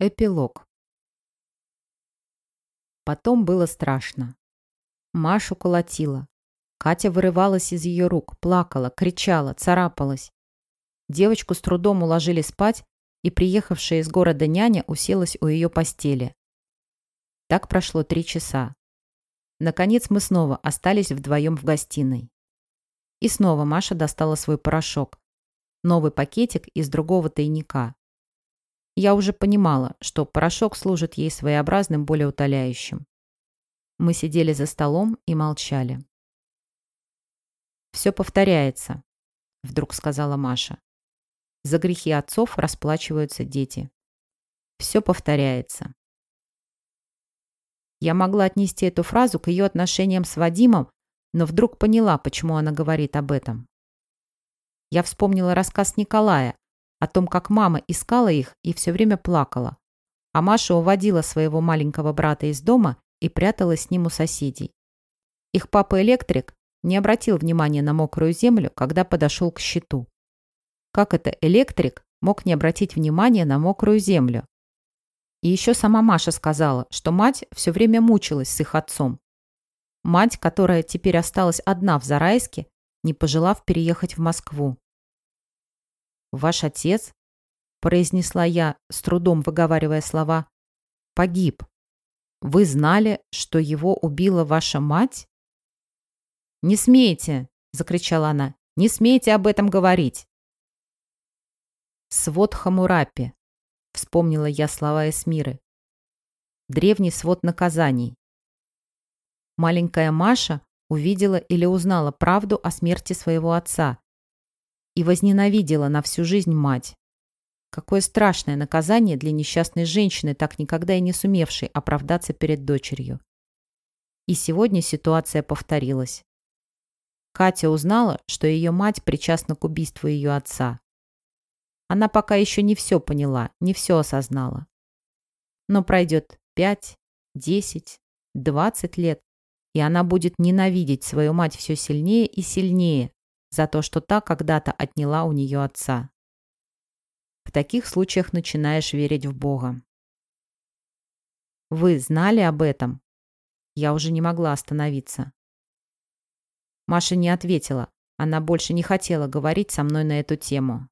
Эпилог. Потом было страшно. Машу колотила. Катя вырывалась из ее рук, плакала, кричала, царапалась. Девочку с трудом уложили спать, и приехавшая из города няня уселась у ее постели. Так прошло три часа. Наконец мы снова остались вдвоем в гостиной. И снова Маша достала свой порошок. Новый пакетик из другого тайника. Я уже понимала, что порошок служит ей своеобразным болеутоляющим. Мы сидели за столом и молчали. «Все повторяется», — вдруг сказала Маша. «За грехи отцов расплачиваются дети. Все повторяется». Я могла отнести эту фразу к ее отношениям с Вадимом, но вдруг поняла, почему она говорит об этом. Я вспомнила рассказ Николая о том, как мама искала их и все время плакала. А Маша уводила своего маленького брата из дома и пряталась с ним у соседей. Их папа-электрик не обратил внимания на мокрую землю, когда подошел к щиту. Как это электрик мог не обратить внимания на мокрую землю? И еще сама Маша сказала, что мать все время мучилась с их отцом. Мать, которая теперь осталась одна в Зарайске, не пожелав переехать в Москву. «Ваш отец», — произнесла я, с трудом выговаривая слова, — «погиб. Вы знали, что его убила ваша мать?» «Не смейте!» — закричала она. «Не смейте об этом говорить!» «Свод Хамурапи», — вспомнила я слова Эсмиры. «Древний свод наказаний». Маленькая Маша увидела или узнала правду о смерти своего отца, и возненавидела на всю жизнь мать. Какое страшное наказание для несчастной женщины, так никогда и не сумевшей оправдаться перед дочерью. И сегодня ситуация повторилась. Катя узнала, что ее мать причастна к убийству ее отца. Она пока еще не все поняла, не все осознала. Но пройдет пять, десять, двадцать лет, и она будет ненавидеть свою мать все сильнее и сильнее, за то, что та когда-то отняла у нее отца. В таких случаях начинаешь верить в Бога. Вы знали об этом? Я уже не могла остановиться. Маша не ответила. Она больше не хотела говорить со мной на эту тему.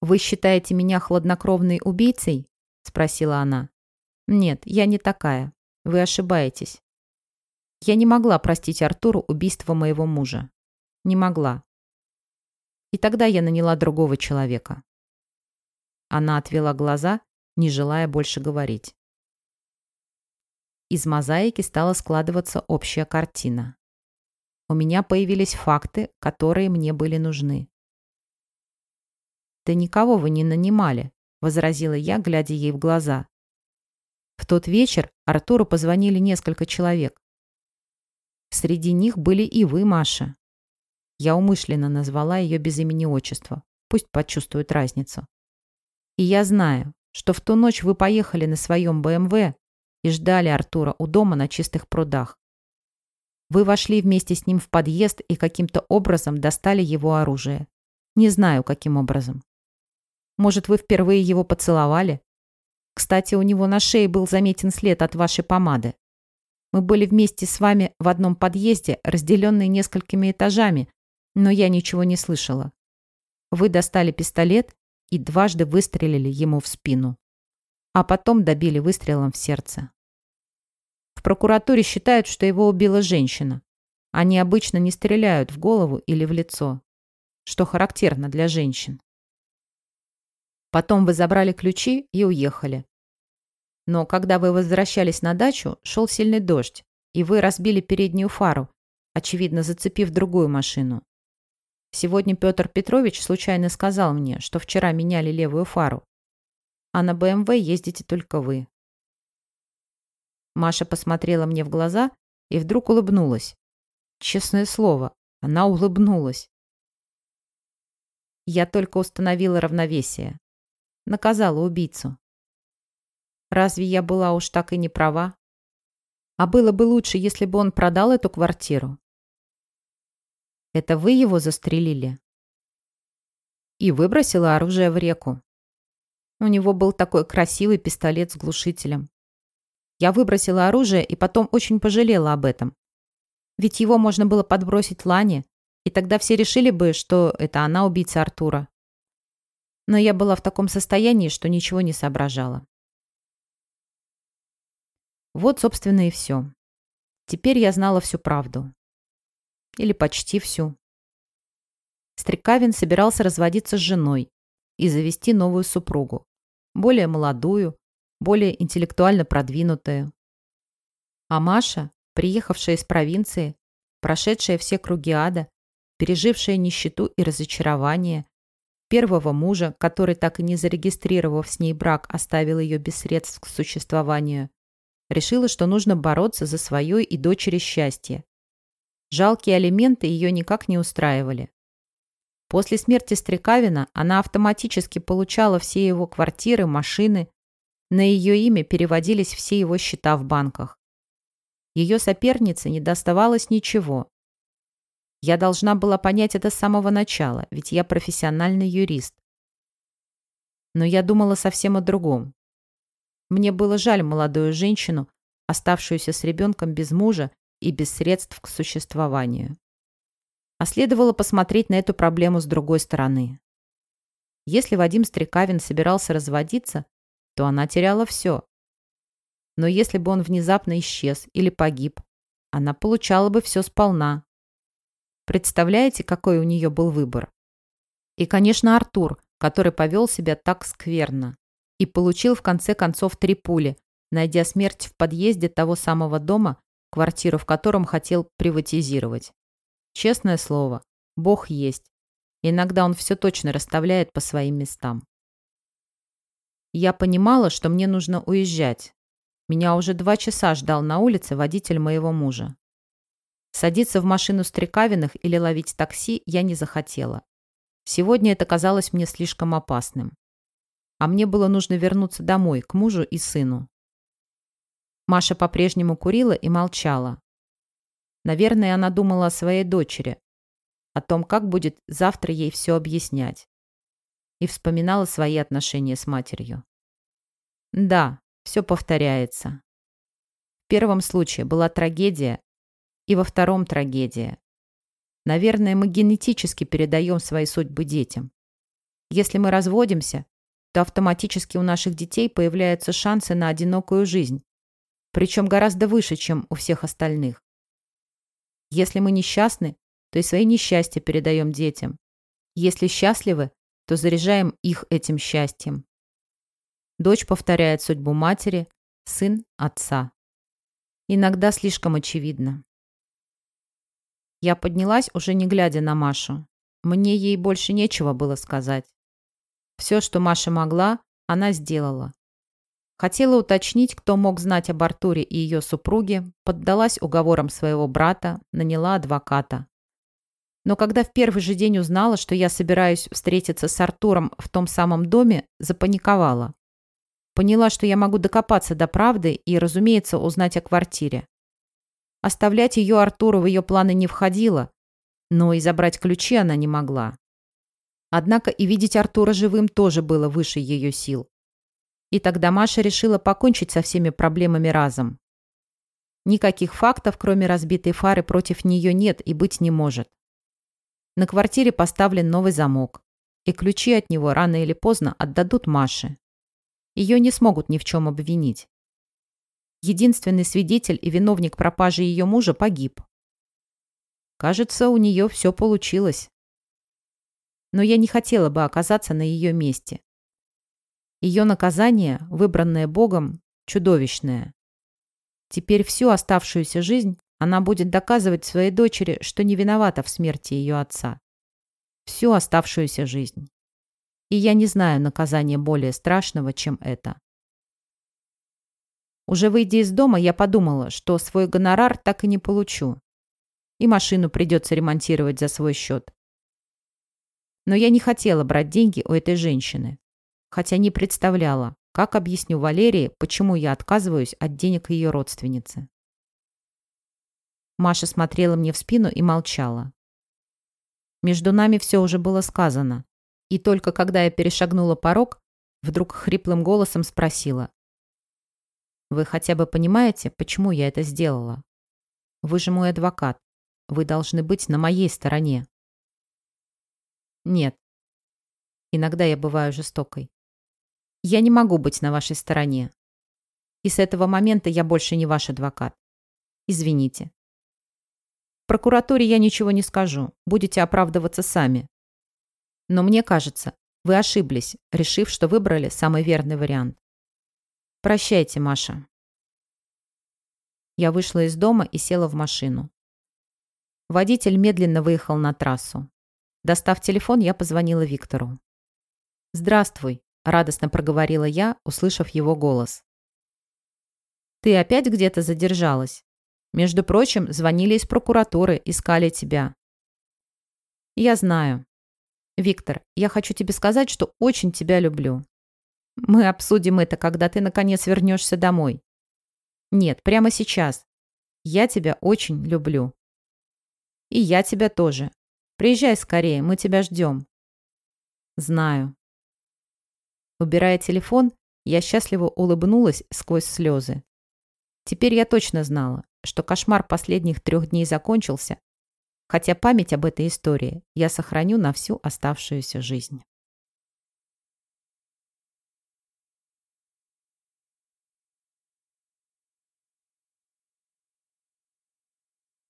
«Вы считаете меня хладнокровной убийцей?» — спросила она. «Нет, я не такая. Вы ошибаетесь. Я не могла простить Артуру убийство моего мужа. Не могла. И тогда я наняла другого человека. Она отвела глаза, не желая больше говорить. Из мозаики стала складываться общая картина. У меня появились факты, которые мне были нужны. «Да никого вы не нанимали», — возразила я, глядя ей в глаза. В тот вечер Артуру позвонили несколько человек. Среди них были и вы, Маша. Я умышленно назвала ее без имени отчества. Пусть почувствует разницу. И я знаю, что в ту ночь вы поехали на своем БМВ и ждали Артура у дома на чистых прудах. Вы вошли вместе с ним в подъезд и каким-то образом достали его оружие. Не знаю, каким образом. Может, вы впервые его поцеловали? Кстати, у него на шее был заметен след от вашей помады. Мы были вместе с вами в одном подъезде, разделенные несколькими этажами, но я ничего не слышала. Вы достали пистолет и дважды выстрелили ему в спину. А потом добили выстрелом в сердце. В прокуратуре считают, что его убила женщина. Они обычно не стреляют в голову или в лицо, что характерно для женщин. Потом вы забрали ключи и уехали. Но когда вы возвращались на дачу, шел сильный дождь, и вы разбили переднюю фару, очевидно, зацепив другую машину. Сегодня Петр Петрович случайно сказал мне, что вчера меняли левую фару. А на БМВ ездите только вы. Маша посмотрела мне в глаза и вдруг улыбнулась. Честное слово, она улыбнулась. Я только установила равновесие. Наказала убийцу. Разве я была уж так и не права? А было бы лучше, если бы он продал эту квартиру. Это вы его застрелили?» «И выбросила оружие в реку». У него был такой красивый пистолет с глушителем. Я выбросила оружие и потом очень пожалела об этом. Ведь его можно было подбросить Лане, и тогда все решили бы, что это она убийца Артура. Но я была в таком состоянии, что ничего не соображала. Вот, собственно, и все. Теперь я знала всю правду. Или почти всю. Стрекавин собирался разводиться с женой и завести новую супругу, более молодую, более интеллектуально продвинутую. А Маша, приехавшая из провинции, прошедшая все круги ада, пережившая нищету и разочарование, первого мужа, который, так и не зарегистрировав с ней брак, оставил ее без средств к существованию, решила, что нужно бороться за свое и дочери счастье. Жалкие алименты ее никак не устраивали. После смерти Стрекавина она автоматически получала все его квартиры, машины. На ее имя переводились все его счета в банках. Ее сопернице не доставалось ничего. Я должна была понять это с самого начала, ведь я профессиональный юрист. Но я думала совсем о другом. Мне было жаль молодую женщину, оставшуюся с ребенком без мужа и без средств к существованию. А следовало посмотреть на эту проблему с другой стороны. Если Вадим Стрекавин собирался разводиться, то она теряла все. Но если бы он внезапно исчез или погиб, она получала бы все сполна. Представляете, какой у нее был выбор? И, конечно, Артур, который повел себя так скверно и получил в конце концов три пули, найдя смерть в подъезде того самого дома, квартиру в котором хотел приватизировать. Честное слово, Бог есть. Иногда он все точно расставляет по своим местам. Я понимала, что мне нужно уезжать. Меня уже два часа ждал на улице водитель моего мужа. Садиться в машину Стрекавиных или ловить такси я не захотела. Сегодня это казалось мне слишком опасным а мне было нужно вернуться домой, к мужу и сыну. Маша по-прежнему курила и молчала. Наверное, она думала о своей дочери, о том, как будет завтра ей все объяснять. И вспоминала свои отношения с матерью. Да, все повторяется. В первом случае была трагедия, и во втором трагедия. Наверное, мы генетически передаем свои судьбы детям. Если мы разводимся, то автоматически у наших детей появляются шансы на одинокую жизнь, причем гораздо выше, чем у всех остальных. Если мы несчастны, то и свои несчастья передаем детям. Если счастливы, то заряжаем их этим счастьем. Дочь повторяет судьбу матери, сын – отца. Иногда слишком очевидно. Я поднялась, уже не глядя на Машу. Мне ей больше нечего было сказать. Все, что Маша могла, она сделала. Хотела уточнить, кто мог знать об Артуре и ее супруге, поддалась уговорам своего брата, наняла адвоката. Но когда в первый же день узнала, что я собираюсь встретиться с Артуром в том самом доме, запаниковала. Поняла, что я могу докопаться до правды и, разумеется, узнать о квартире. Оставлять ее Артуру в ее планы не входило, но и забрать ключи она не могла. Однако и видеть Артура живым тоже было выше ее сил. И тогда Маша решила покончить со всеми проблемами разом. Никаких фактов, кроме разбитой фары, против нее нет и быть не может. На квартире поставлен новый замок, и ключи от него рано или поздно отдадут Маше. Ее не смогут ни в чем обвинить. Единственный свидетель и виновник пропажи ее мужа погиб. Кажется, у нее все получилось но я не хотела бы оказаться на ее месте. Ее наказание, выбранное Богом, чудовищное. Теперь всю оставшуюся жизнь она будет доказывать своей дочери, что не виновата в смерти ее отца. Всю оставшуюся жизнь. И я не знаю наказания более страшного, чем это. Уже выйдя из дома, я подумала, что свой гонорар так и не получу. И машину придется ремонтировать за свой счет. Но я не хотела брать деньги у этой женщины, хотя не представляла, как объясню Валерии, почему я отказываюсь от денег ее родственницы. Маша смотрела мне в спину и молчала. Между нами все уже было сказано, и только когда я перешагнула порог, Вдруг хриплым голосом спросила. «Вы хотя бы понимаете, почему я это сделала? Вы же мой адвокат. Вы должны быть на моей стороне». «Нет. Иногда я бываю жестокой. Я не могу быть на вашей стороне. И с этого момента я больше не ваш адвокат. Извините. В прокуратуре я ничего не скажу. Будете оправдываться сами. Но мне кажется, вы ошиблись, решив, что выбрали самый верный вариант. Прощайте, Маша. Я вышла из дома и села в машину. Водитель медленно выехал на трассу. Достав телефон, я позвонила Виктору. «Здравствуй», — радостно проговорила я, услышав его голос. «Ты опять где-то задержалась? Между прочим, звонили из прокуратуры, искали тебя». «Я знаю. Виктор, я хочу тебе сказать, что очень тебя люблю. Мы обсудим это, когда ты наконец вернешься домой. Нет, прямо сейчас. Я тебя очень люблю. И я тебя тоже. Приезжай скорее, мы тебя ждем. Знаю. Убирая телефон, я счастливо улыбнулась сквозь слезы. Теперь я точно знала, что кошмар последних трех дней закончился, хотя память об этой истории я сохраню на всю оставшуюся жизнь.